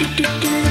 do, do, do.